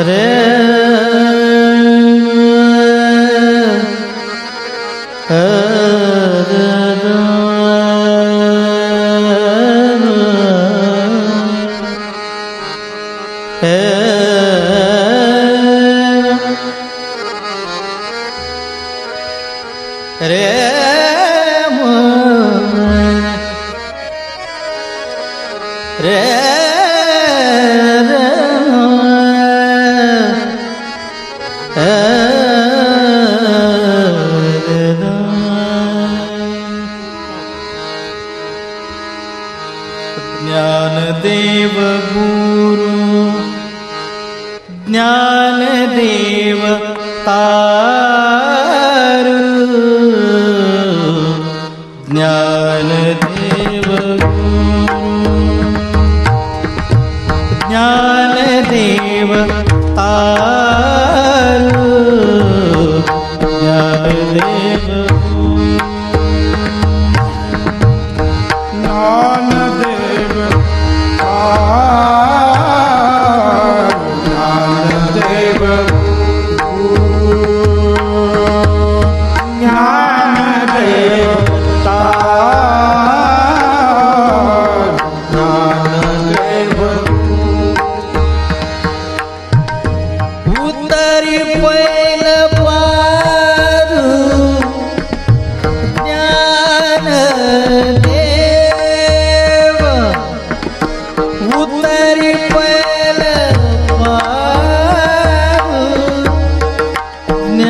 रे ज्ञानदेव गुरु ज्ञानदेव तारु ज्ञानदेव गुरु ज्ञानदेव तारु live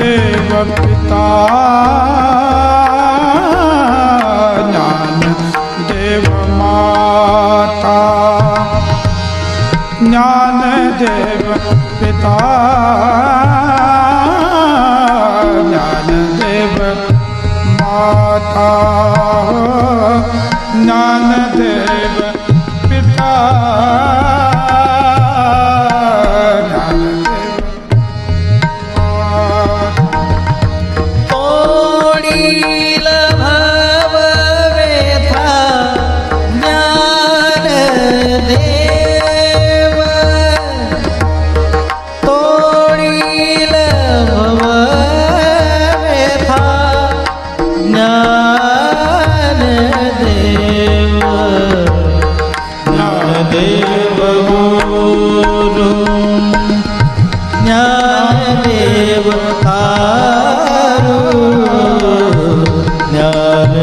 ज्ञानदेव पिता ज्ञानदेव माता ज्ञानदेव पिता ज्ञानदेव माता ज्ञानदेव पिता Yeah. you.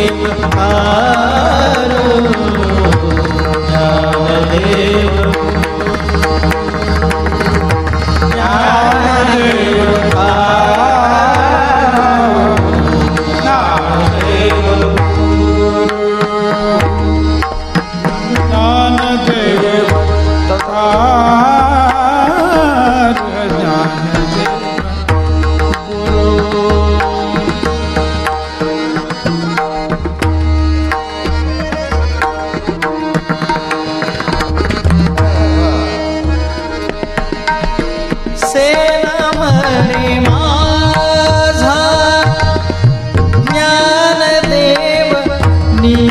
Gyandev taro Gyandev